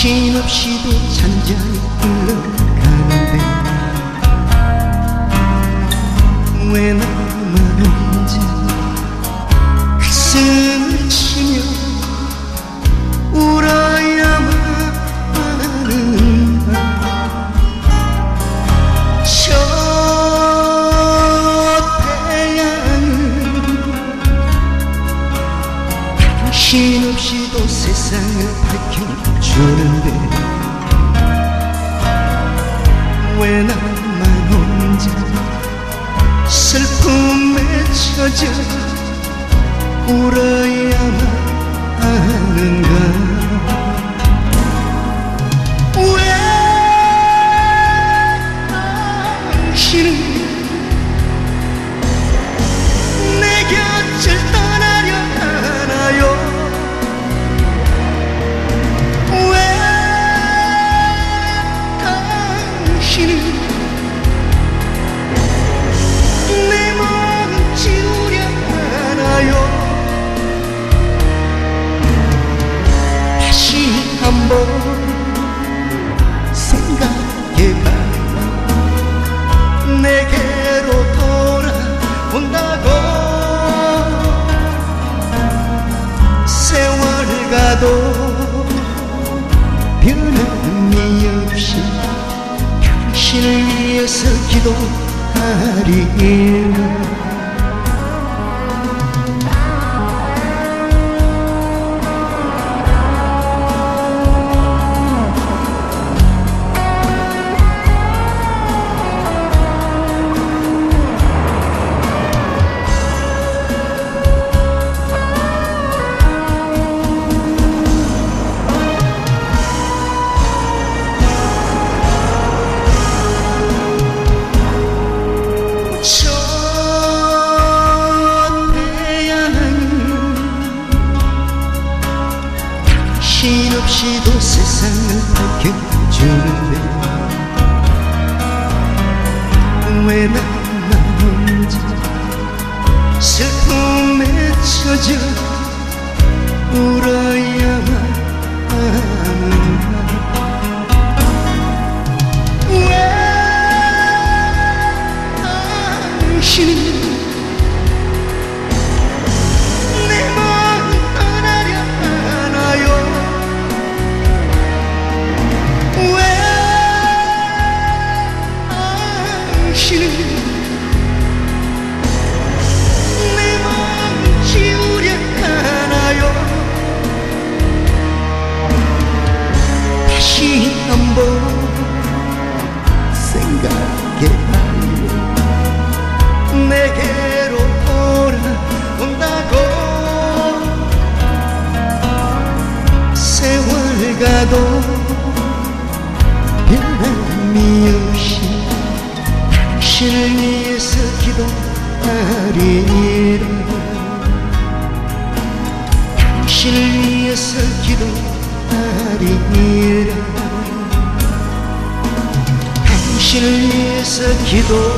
정신없이도 잔잔히 흘러가는데 왜나 당신 없이도 세상을 밝혀주는데 왜 나만 혼자 슬픔에 젖어 울어야만 하는가 한번 생각해봐요 내게로 돌아온다고. 세월 가도 변함이 없이 당신을 위해서 기도하리라 없이도 세상을 밝혀주는데 왜 나만 혼자 슬픔에 젖어 울어 가도 변함이 없이 당신을 위해서 기도하리라. 당신을 위해서 기도하리라. 당신을 위해서 기도하리라